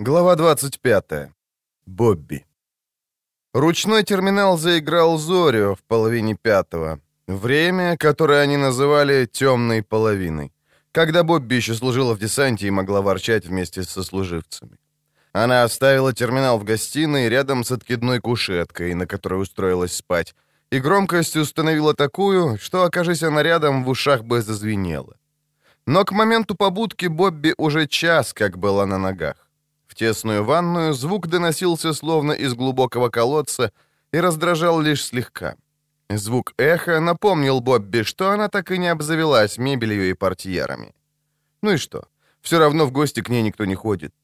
Глава 25. Бобби. Ручной терминал заиграл зорю в половине пятого. Время, которое они называли «темной половиной», когда Бобби еще служила в десанте и могла ворчать вместе со служивцами. Она оставила терминал в гостиной рядом с откидной кушеткой, на которой устроилась спать, и громкость установила такую, что, окажись она рядом, в ушах бы зазвенело. Но к моменту побудки Бобби уже час как была на ногах. Тесную ванную звук доносился словно из глубокого колодца и раздражал лишь слегка. Звук эха напомнил Бобби, что она так и не обзавелась мебелью и портьерами. Ну и что? Все равно в гости к ней никто не ходит.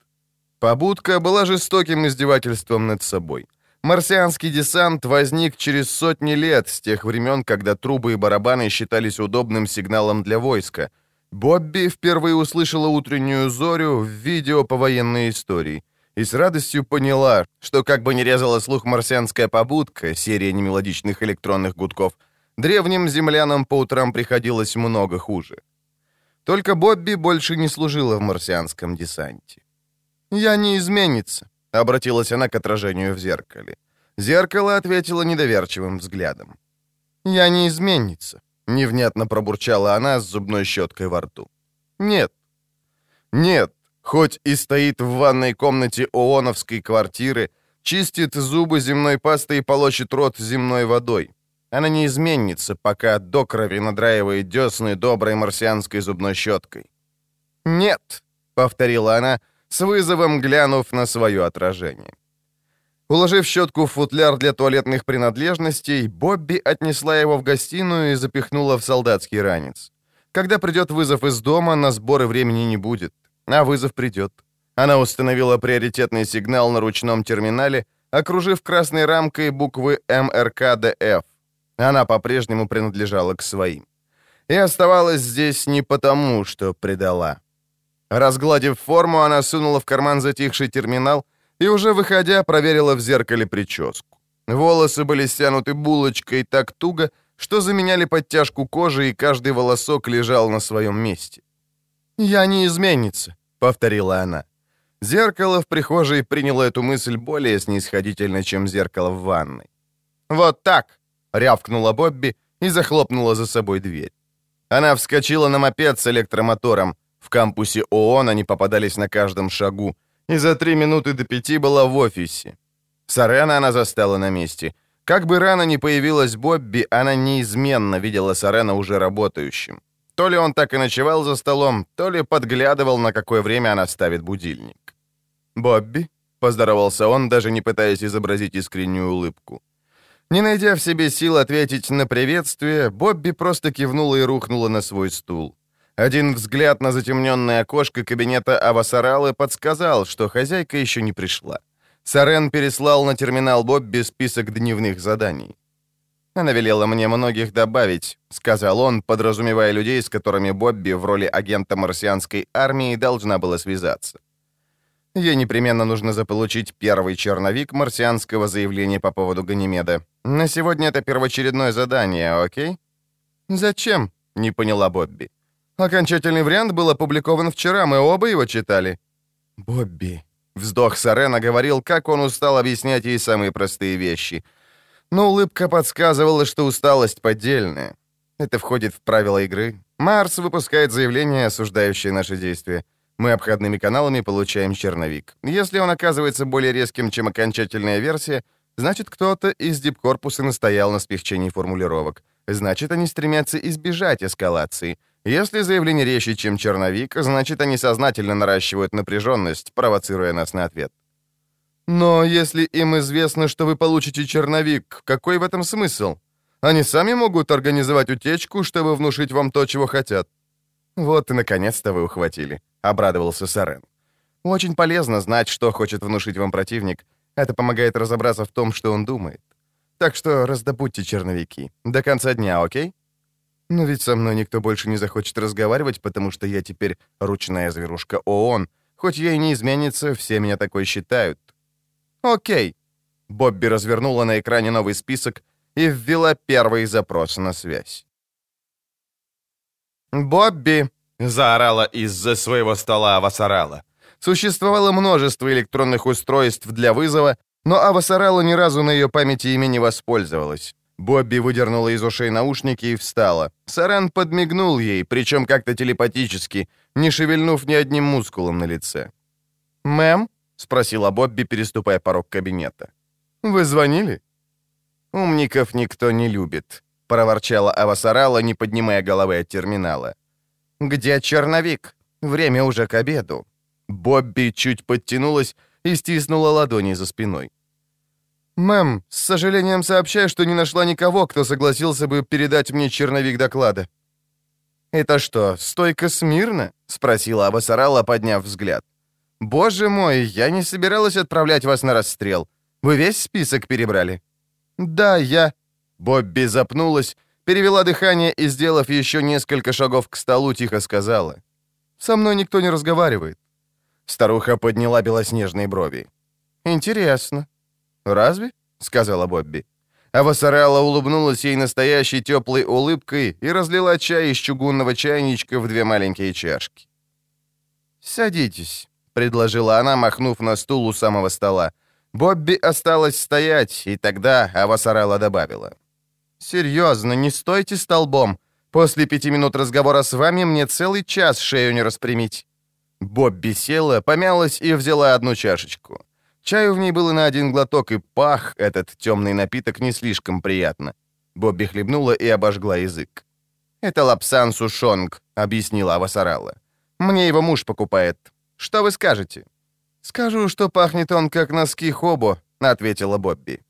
Побудка была жестоким издевательством над собой. Марсианский десант возник через сотни лет, с тех времен, когда трубы и барабаны считались удобным сигналом для войска. Бобби впервые услышала утреннюю зорю в видео по военной истории и с радостью поняла, что как бы ни резала слух марсианская побудка, серия немелодичных электронных гудков, древним землянам по утрам приходилось много хуже. Только Бобби больше не служила в марсианском десанте. «Я не изменится», — обратилась она к отражению в зеркале. Зеркало ответило недоверчивым взглядом. «Я не изменится», — невнятно пробурчала она с зубной щеткой во рту. «Нет». «Нет», хоть и стоит в ванной комнате ООНовской квартиры, чистит зубы земной пастой и полощет рот земной водой. Она не изменится, пока до крови надраивает десны доброй марсианской зубной щеткой. «Нет», — повторила она, — с вызовом глянув на свое отражение. Уложив щетку в футляр для туалетных принадлежностей, Бобби отнесла его в гостиную и запихнула в солдатский ранец. Когда придет вызов из дома, на сборы времени не будет. А вызов придет. Она установила приоритетный сигнал на ручном терминале, окружив красной рамкой буквы МРКДФ. Она по-прежнему принадлежала к своим. И оставалась здесь не потому, что предала. Разгладив форму, она сунула в карман затихший терминал и, уже выходя, проверила в зеркале прическу. Волосы были стянуты булочкой так туго, что заменяли подтяжку кожи, и каждый волосок лежал на своем месте. «Я не изменница», — повторила она. Зеркало в прихожей приняло эту мысль более снисходительно, чем зеркало в ванной. «Вот так!» — рявкнула Бобби и захлопнула за собой дверь. Она вскочила на мопед с электромотором. В кампусе ООН они попадались на каждом шагу, и за три минуты до пяти была в офисе. Сарена она застала на месте. Как бы рано ни появилась Бобби, она неизменно видела Сарена уже работающим. То ли он так и ночевал за столом, то ли подглядывал, на какое время она ставит будильник. «Бобби?» — поздоровался он, даже не пытаясь изобразить искреннюю улыбку. Не найдя в себе сил ответить на приветствие, Бобби просто кивнула и рухнула на свой стул. Один взгляд на затемненное окошко кабинета Авасаралы подсказал, что хозяйка еще не пришла. Сарен переслал на терминал Бобби список дневных заданий. «Она велела мне многих добавить», — сказал он, подразумевая людей, с которыми Бобби в роли агента марсианской армии должна была связаться. Ей непременно нужно заполучить первый черновик марсианского заявления по поводу Ганимеда. На сегодня это первоочередное задание, окей? «Зачем?» — не поняла Бобби. Окончательный вариант был опубликован вчера, мы оба его читали». «Бобби», — вздох Сарена говорил, как он устал объяснять ей самые простые вещи. Но улыбка подсказывала, что усталость поддельная. Это входит в правила игры. Марс выпускает заявление, осуждающее наши действия. Мы обходными каналами получаем черновик. Если он оказывается более резким, чем окончательная версия, значит, кто-то из дипкорпуса настоял на смягчении формулировок. Значит, они стремятся избежать эскалации — если заявление резче, чем черновик, значит, они сознательно наращивают напряженность, провоцируя нас на ответ. Но если им известно, что вы получите черновик, какой в этом смысл? Они сами могут организовать утечку, чтобы внушить вам то, чего хотят. Вот и наконец-то вы ухватили, обрадовался Сарен. Очень полезно знать, что хочет внушить вам противник. Это помогает разобраться в том, что он думает. Так что раздобудьте черновики. До конца дня, окей? Но ведь со мной никто больше не захочет разговаривать, потому что я теперь ручная зверушка ООН. Хоть я и не изменится, все меня такой считают. Окей. Бобби развернула на экране новый список и ввела первый запрос на связь. «Бобби!» — заорала из-за своего стола Авасарала. Существовало множество электронных устройств для вызова, но Авасарала ни разу на ее памяти ими не воспользовалась. Бобби выдернула из ушей наушники и встала. Саран подмигнул ей, причем как-то телепатически, не шевельнув ни одним мускулом на лице. «Мэм?» — спросила Бобби, переступая порог кабинета. «Вы звонили?» «Умников никто не любит», — проворчала Авасарала, не поднимая головы от терминала. «Где черновик? Время уже к обеду». Бобби чуть подтянулась и стиснула ладони за спиной. «Мэм, с сожалением сообщаю, что не нашла никого, кто согласился бы передать мне черновик доклада». «Это что, стойка смирно?» — спросила Абасарала, подняв взгляд. «Боже мой, я не собиралась отправлять вас на расстрел. Вы весь список перебрали?» «Да, я...» Бобби запнулась, перевела дыхание и, сделав еще несколько шагов к столу, тихо сказала. «Со мной никто не разговаривает». Старуха подняла белоснежные брови. «Интересно. «Разве?» — сказала Бобби. А Вассарелла улыбнулась ей настоящей теплой улыбкой и разлила чай из чугунного чайничка в две маленькие чашки. «Садитесь», — предложила она, махнув на стул у самого стола. Бобби осталась стоять, и тогда Авасарелла добавила. «Серьезно, не стойте столбом. После пяти минут разговора с вами мне целый час шею не распрямить». Бобби села, помялась и взяла одну чашечку. Чаю в ней было на один глоток, и пах этот темный напиток не слишком приятно. Бобби хлебнула и обожгла язык. «Это лапсан сушонг», — объяснила Авасарала. «Мне его муж покупает. Что вы скажете?» «Скажу, что пахнет он как носки Хобо», — ответила Бобби.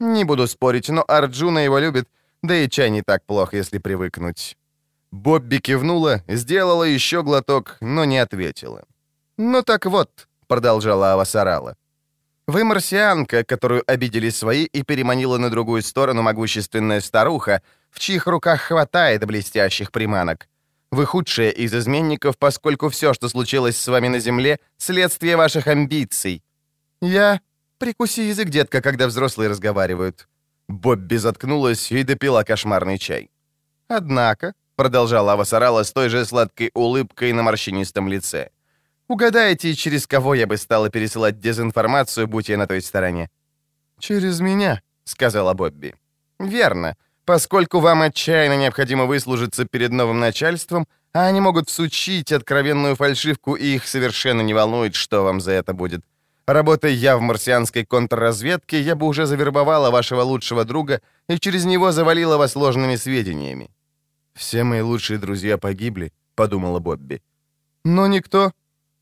«Не буду спорить, но Арджуна его любит, да и чай не так плох, если привыкнуть». Бобби кивнула, сделала еще глоток, но не ответила. «Ну так вот», — продолжала Авасарала, вы марсианка, которую обидели свои и переманила на другую сторону могущественная старуха, в чьих руках хватает блестящих приманок. Вы худшие из изменников, поскольку все, что случилось с вами на Земле, следствие ваших амбиций. Я... Прикуси язык, детка, когда взрослые разговаривают. Бобби заткнулась и допила кошмарный чай. Однако, продолжала Авасарала с той же сладкой улыбкой на морщинистом лице, Угадайте, через кого я бы стала пересылать дезинформацию, будь я на той стороне?» «Через меня», — сказала Бобби. «Верно. Поскольку вам отчаянно необходимо выслужиться перед новым начальством, а они могут всучить откровенную фальшивку, и их совершенно не волнует, что вам за это будет. Работая я в марсианской контрразведке, я бы уже завербовала вашего лучшего друга и через него завалила вас ложными сведениями». «Все мои лучшие друзья погибли», — подумала Бобби. «Но никто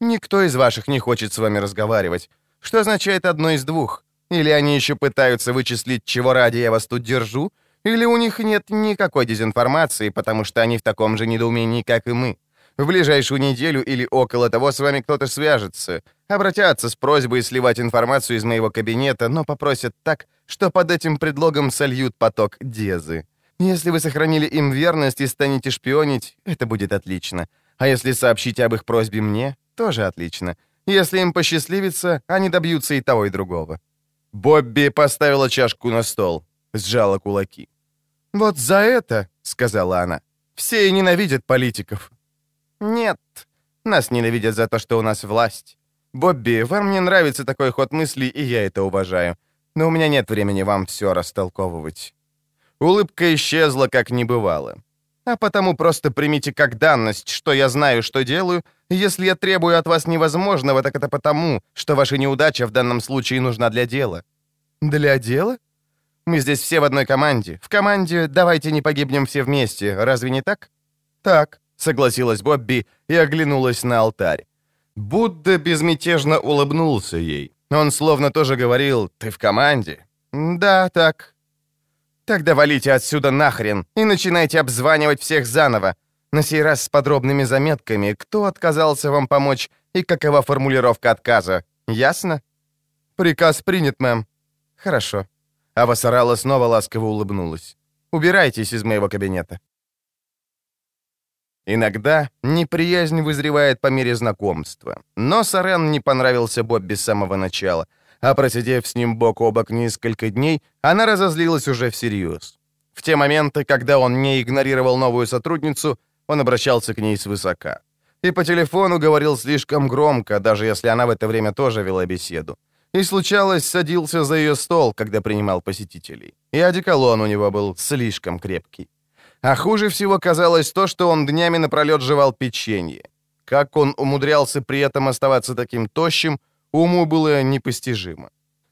Никто из ваших не хочет с вами разговаривать. Что означает одно из двух? Или они еще пытаются вычислить, чего ради я вас тут держу, или у них нет никакой дезинформации, потому что они в таком же недоумении, как и мы. В ближайшую неделю или около того с вами кто-то свяжется, обратятся с просьбой сливать информацию из моего кабинета, но попросят так, что под этим предлогом сольют поток дезы. Если вы сохранили им верность и станете шпионить, это будет отлично. А если сообщите об их просьбе мне, тоже отлично. Если им посчастливится, они добьются и того, и другого. Бобби поставила чашку на стол, сжала кулаки. «Вот за это, — сказала она, — все и ненавидят политиков». «Нет, нас ненавидят за то, что у нас власть. Бобби, вам не нравится такой ход мыслей, и я это уважаю. Но у меня нет времени вам все растолковывать». Улыбка исчезла, как не бывало. А потому просто примите как данность, что я знаю, что делаю. Если я требую от вас невозможного, так это потому, что ваша неудача в данном случае нужна для дела». «Для дела?» «Мы здесь все в одной команде. В команде «давайте не погибнем все вместе», разве не так?» «Так», — согласилась Бобби и оглянулась на алтарь. Будда безмятежно улыбнулся ей. Он словно тоже говорил «ты в команде?» «Да, так», Тогда валите отсюда нахрен и начинайте обзванивать всех заново. На сей раз с подробными заметками, кто отказался вам помочь и какова формулировка отказа. Ясно? Приказ принят, мэм. Хорошо. Ава Сарала снова ласково улыбнулась. Убирайтесь из моего кабинета. Иногда неприязнь вызревает по мере знакомства. Но Сарен не понравился Бобби с самого начала — а просидев с ним бок о бок несколько дней, она разозлилась уже всерьез. В те моменты, когда он не игнорировал новую сотрудницу, он обращался к ней свысока. И по телефону говорил слишком громко, даже если она в это время тоже вела беседу. И случалось, садился за ее стол, когда принимал посетителей. И одеколон у него был слишком крепкий. А хуже всего казалось то, что он днями напролет жевал печенье. Как он умудрялся при этом оставаться таким тощим, уму было непостижимо.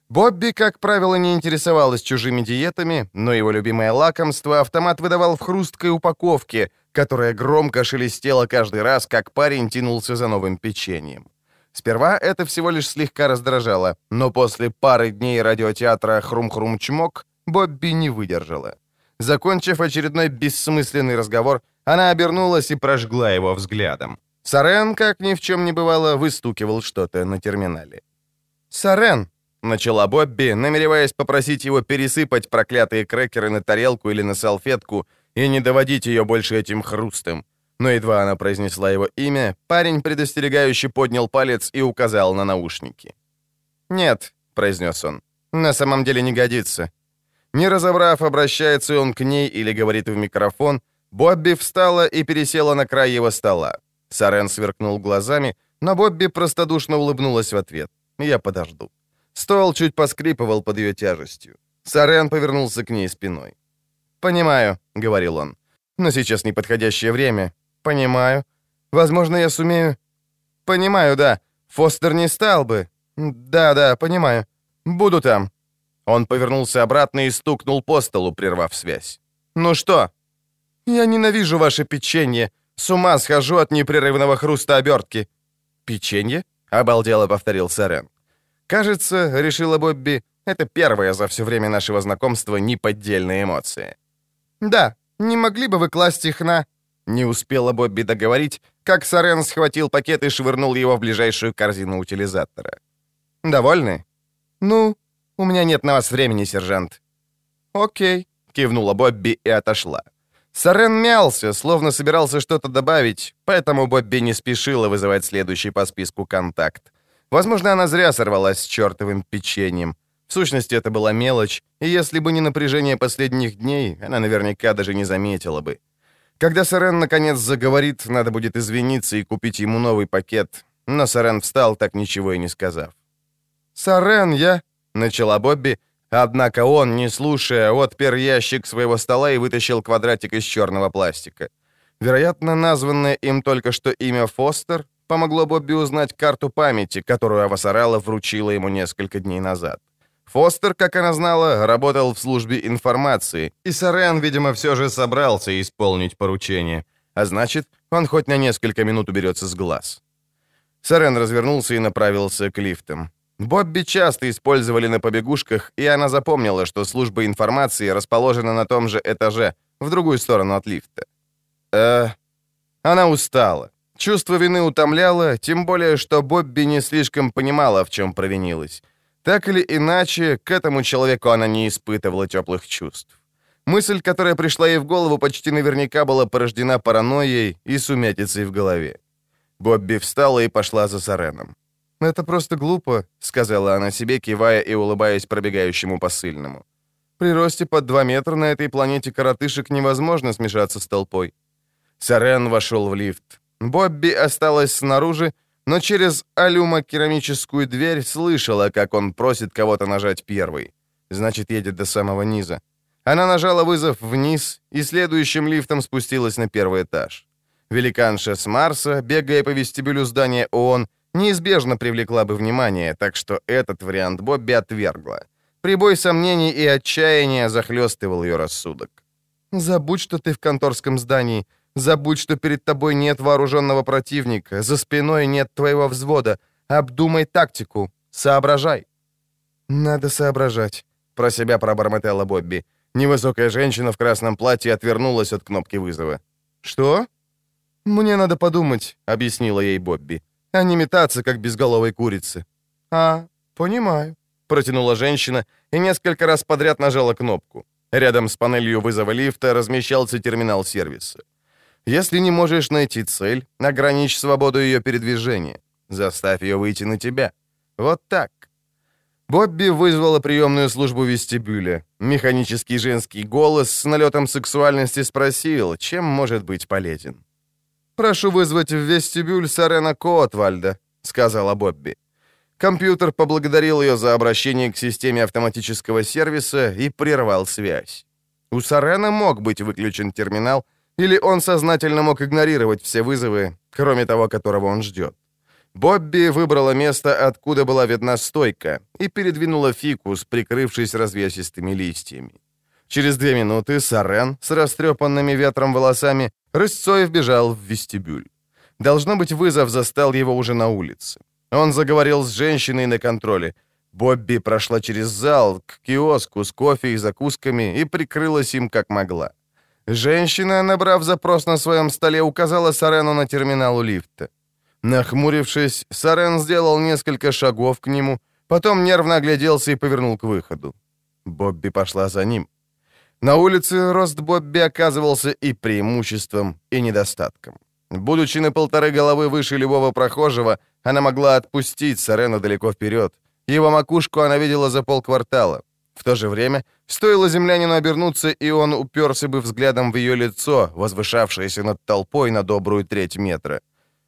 Бобби, как правило, не интересовалась чужими диетами, но его любимое лакомство автомат выдавал в хрусткой упаковке, которая громко шелестела каждый раз, как парень тянулся за новым печеньем. Сперва это всего лишь слегка раздражало, но после пары дней радиотеатра «Хрум-хрум-чмок» Бобби не выдержала. Закончив очередной бессмысленный разговор, она обернулась и прожгла его взглядом. Сарен, как ни в чем не бывало, выстукивал что-то на терминале. «Сарен!» — начала Бобби, намереваясь попросить его пересыпать проклятые крекеры на тарелку или на салфетку и не доводить ее больше этим хрустом. Но едва она произнесла его имя, парень предостерегающе поднял палец и указал на наушники. «Нет», — произнес он, — «на самом деле не годится». Не разобрав, обращается он к ней или говорит в микрофон, Бобби встала и пересела на край его стола. Сарен сверкнул глазами, но Бобби простодушно улыбнулась в ответ. «Я подожду». Стол чуть поскрипывал под ее тяжестью. Сарен повернулся к ней спиной. «Понимаю», — говорил он, — «но сейчас неподходящее время. Понимаю. Возможно, я сумею...» «Понимаю, да. Фостер не стал бы. Да-да, понимаю. Буду там». Он повернулся обратно и стукнул по столу, прервав связь. «Ну что?» «Я ненавижу ваше печенье. С ума схожу от непрерывного хруста обертки». «Печенье?» — обалдело повторил Сарен. «Кажется, — решила Бобби, — это первая за все время нашего знакомства неподдельная эмоция». «Да, не могли бы вы класть их на...» Не успела Бобби договорить, как Сарен схватил пакет и швырнул его в ближайшую корзину утилизатора. «Довольны?» «Ну, у меня нет на вас времени, сержант». «Окей», — кивнула Бобби и отошла. Сарен мялся, словно собирался что-то добавить, поэтому Бобби не спешила вызывать следующий по списку контакт. Возможно, она зря сорвалась с чертовым печеньем. В сущности, это была мелочь, и если бы не напряжение последних дней, она наверняка даже не заметила бы. Когда Сарен наконец заговорит, надо будет извиниться и купить ему новый пакет. Но Сарен встал, так ничего и не сказав. «Сарен, я...» — начала Бобби, — Однако он, не слушая, отпер ящик своего стола и вытащил квадратик из черного пластика. Вероятно, названное им только что имя Фостер помогло Бобби узнать карту памяти, которую Авасарала вручила ему несколько дней назад. Фостер, как она знала, работал в службе информации, и Сарен, видимо, все же собрался исполнить поручение. А значит, он хоть на несколько минут уберется с глаз. Сарен развернулся и направился к лифтам. Бобби часто использовали на побегушках, и она запомнила, что служба информации расположена на том же этаже, в другую сторону от лифта. Э, она устала. Чувство вины утомляло, тем более, что Бобби не слишком понимала, в чем провинилась. Так или иначе, к этому человеку она не испытывала теплых чувств. Мысль, которая пришла ей в голову, почти наверняка была порождена паранойей и сумятицей в голове. Бобби встала и пошла за Сареном. «Это просто глупо», — сказала она себе, кивая и улыбаясь пробегающему посыльному. «При росте под два метра на этой планете коротышек невозможно смешаться с толпой». Сарен вошел в лифт. Бобби осталась снаружи, но через алюмокерамическую дверь слышала, как он просит кого-то нажать первый. Значит, едет до самого низа. Она нажала вызов вниз и следующим лифтом спустилась на первый этаж. Великанша с Марса, бегая по вестибюлю здания ООН, неизбежно привлекла бы внимание, так что этот вариант Бобби отвергла. Прибой сомнений и отчаяния захлестывал ее рассудок. «Забудь, что ты в конторском здании. Забудь, что перед тобой нет вооруженного противника, за спиной нет твоего взвода. Обдумай тактику. Соображай». «Надо соображать», — про себя пробормотала Бобби. Невысокая женщина в красном платье отвернулась от кнопки вызова. «Что?» «Мне надо подумать», — объяснила ей Бобби а не метаться, как безголовой курицы». «А, понимаю», — протянула женщина и несколько раз подряд нажала кнопку. Рядом с панелью вызова лифта размещался терминал сервиса. Если не можешь найти цель, ограничь свободу ее передвижения. Заставь ее выйти на тебя. Вот так. Бобби вызвала приемную службу вестибюля. Механический женский голос с налетом сексуальности спросил, чем может быть полезен. «Прошу вызвать в вестибюль Сарена Коотвальда», — сказала Бобби. Компьютер поблагодарил ее за обращение к системе автоматического сервиса и прервал связь. У Сарена мог быть выключен терминал, или он сознательно мог игнорировать все вызовы, кроме того, которого он ждет. Бобби выбрала место, откуда была видна стойка, и передвинула фикус, прикрывшись развесистыми листьями. Через две минуты Сарен с растрепанными ветром волосами рысцой вбежал в вестибюль. Должно быть, вызов застал его уже на улице. Он заговорил с женщиной на контроле. Бобби прошла через зал к киоску с кофе и закусками и прикрылась им как могла. Женщина, набрав запрос на своем столе, указала Сарену на терминал лифта. Нахмурившись, Сарен сделал несколько шагов к нему, потом нервно огляделся и повернул к выходу. Бобби пошла за ним. На улице рост Бобби оказывался и преимуществом, и недостатком. Будучи на полторы головы выше любого прохожего, она могла отпустить Сарена далеко вперед. Его макушку она видела за полквартала. В то же время, стоило землянину обернуться, и он уперся бы взглядом в ее лицо, возвышавшееся над толпой на добрую треть метра.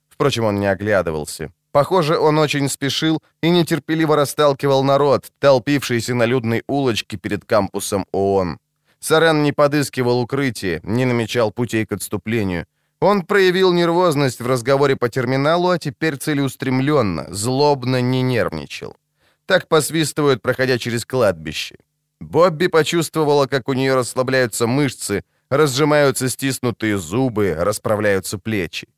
Впрочем, он не оглядывался. Похоже, он очень спешил и нетерпеливо расталкивал народ, толпившийся на людной улочке перед кампусом ООН. Сарен не подыскивал укрытие, не намечал путей к отступлению. Он проявил нервозность в разговоре по терминалу, а теперь целеустремленно, злобно не нервничал. Так посвистывают, проходя через кладбище. Бобби почувствовала, как у нее расслабляются мышцы, разжимаются стиснутые зубы, расправляются плечи.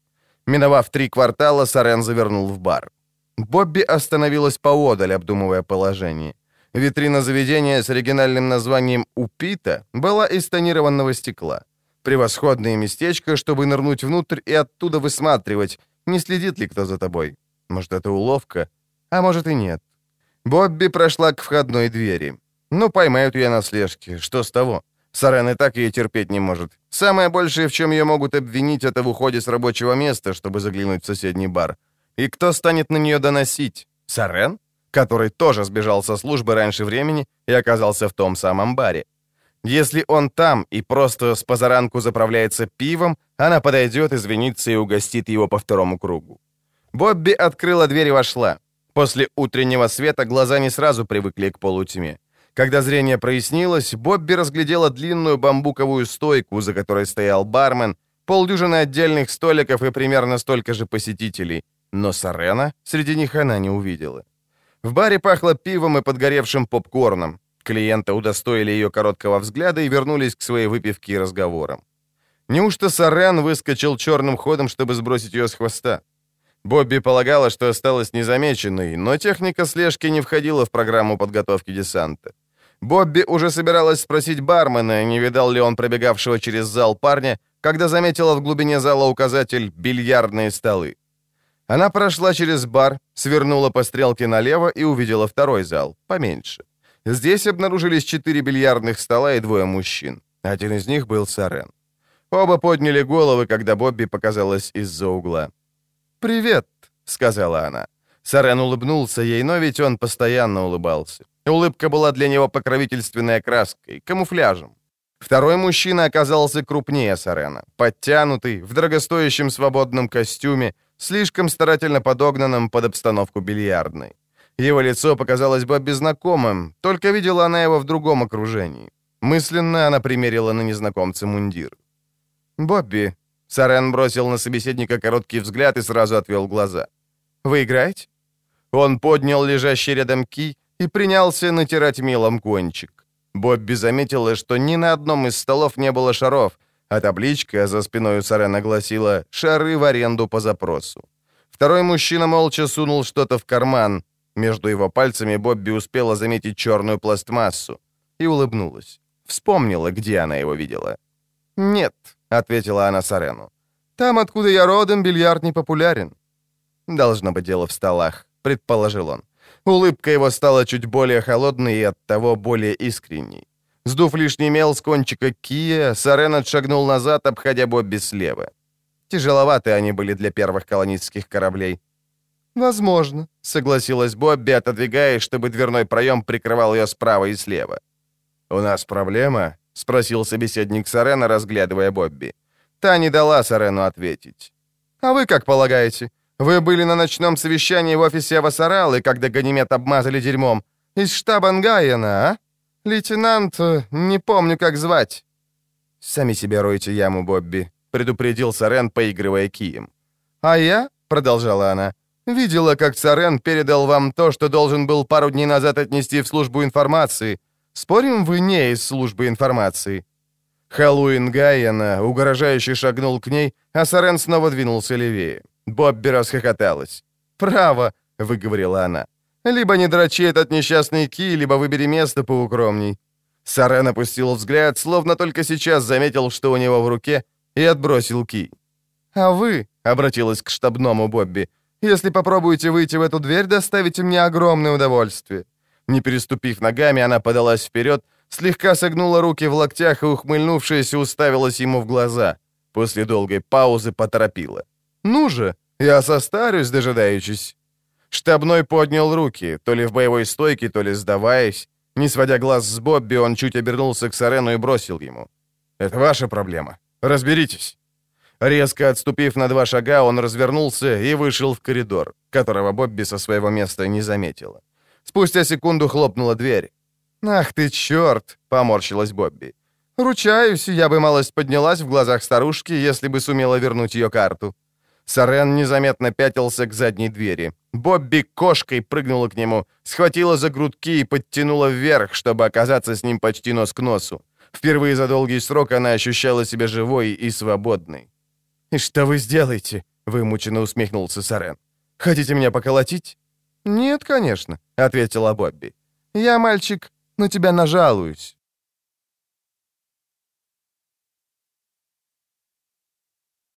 Миновав три квартала, Сарен завернул в бар. Бобби остановилась поодаль, обдумывая положение. Витрина заведения с оригинальным названием «Упита» была из тонированного стекла. Превосходное местечко, чтобы нырнуть внутрь и оттуда высматривать, не следит ли кто за тобой. Может, это уловка, а может и нет. Бобби прошла к входной двери. Ну, поймают ее на слежке, что с того? Сарен и так ее терпеть не может. Самое большее, в чем ее могут обвинить, это в уходе с рабочего места, чтобы заглянуть в соседний бар. И кто станет на нее доносить? Сарен? Который тоже сбежал со службы раньше времени и оказался в том самом баре. Если он там и просто с позаранку заправляется пивом, она подойдет, извинится и угостит его по второму кругу. Бобби открыла дверь и вошла. После утреннего света глаза не сразу привыкли к полутьме. Когда зрение прояснилось, Бобби разглядела длинную бамбуковую стойку, за которой стоял бармен, полдюжины отдельных столиков и примерно столько же посетителей. Но Сарена среди них она не увидела. В баре пахло пивом и подгоревшим попкорном. Клиенты удостоили ее короткого взгляда и вернулись к своей выпивке и разговорам. Неужто Сарен выскочил черным ходом, чтобы сбросить ее с хвоста? Бобби полагала, что осталась незамеченной, но техника слежки не входила в программу подготовки десанта. Бобби уже собиралась спросить бармена, не видал ли он пробегавшего через зал парня, когда заметила в глубине зала указатель «бильярдные столы». Она прошла через бар, свернула по стрелке налево и увидела второй зал, поменьше. Здесь обнаружились четыре бильярдных стола и двое мужчин. Один из них был Сарен. Оба подняли головы, когда Бобби показалась из-за угла. «Привет», — сказала она. Сарен улыбнулся ей, но ведь он постоянно улыбался. Улыбка была для него покровительственной краской, камуфляжем. Второй мужчина оказался крупнее Сарена, подтянутый, в дорогостоящем свободном костюме, слишком старательно подогнанным под обстановку бильярдной. Его лицо показалось бы знакомым, только видела она его в другом окружении. Мысленно она примерила на незнакомца мундир. «Бобби», — Сарен бросил на собеседника короткий взгляд и сразу отвел глаза. «Вы играете?» Он поднял лежащий рядом ки и принялся натирать мелом кончик. Бобби заметила, что ни на одном из столов не было шаров, а табличка за спиной у Сарена гласила «Шары в аренду по запросу». Второй мужчина молча сунул что-то в карман. Между его пальцами Бобби успела заметить черную пластмассу и улыбнулась. Вспомнила, где она его видела. «Нет», — ответила она Сарену. «Там, откуда я родом, бильярд не популярен». «Должно быть дело в столах», — предположил он. Улыбка его стала чуть более холодной и оттого более искренней. Сдув лишний мел с кончика кия, Сарен отшагнул назад, обходя Бобби слева. Тяжеловаты они были для первых колонистских кораблей. «Возможно», — согласилась Бобби, отодвигаясь, чтобы дверной проем прикрывал ее справа и слева. «У нас проблема?» — спросил собеседник Сарена, разглядывая Бобби. Та не дала Сарену ответить. А вы как полагаете? Вы были на ночном совещании в офисе Авасаралы, когда Ганимед обмазали дерьмом. Из штаба Нгайена, а? Лейтенант, э, не помню, как звать». «Сами себе ройте яму, Бобби», — предупредил Сарен, поигрывая кием. «А я?» — продолжала она. «Видела, как Сарен передал вам то, что должен был пару дней назад отнести в службу информации. Спорим, вы не из службы информации?» Хэллоуин Гайена угрожающе шагнул к ней, а Сарен снова двинулся левее. Бобби расхохоталась. «Право», — выговорила она. «Либо не дрочи этот несчастный ки, либо выбери место поукромней». Сарен опустил взгляд, словно только сейчас заметил, что у него в руке, и отбросил ки. «А вы», — обратилась к штабному Бобби, «если попробуете выйти в эту дверь, доставите мне огромное удовольствие». Не переступив ногами, она подалась вперед, слегка согнула руки в локтях и, ухмыльнувшись, уставилась ему в глаза. После долгой паузы поторопила. «Ну же, я состарюсь, дожидаючись». Штабной поднял руки, то ли в боевой стойке, то ли сдаваясь. Не сводя глаз с Бобби, он чуть обернулся к Сарену и бросил ему. «Это ваша проблема. Разберитесь». Резко отступив на два шага, он развернулся и вышел в коридор, которого Бобби со своего места не заметила. Спустя секунду хлопнула дверь. «Ах ты черт!» — поморщилась Бобби. «Ручаюсь, я бы малость поднялась в глазах старушки, если бы сумела вернуть ее карту». Сарен незаметно пятился к задней двери. Бобби кошкой прыгнула к нему, схватила за грудки и подтянула вверх, чтобы оказаться с ним почти нос к носу. Впервые за долгий срок она ощущала себя живой и свободной. «И что вы сделаете?» — вымученно усмехнулся Сарен. «Хотите меня поколотить?» «Нет, конечно», — ответила Бобби. «Я, мальчик, на тебя нажалуюсь».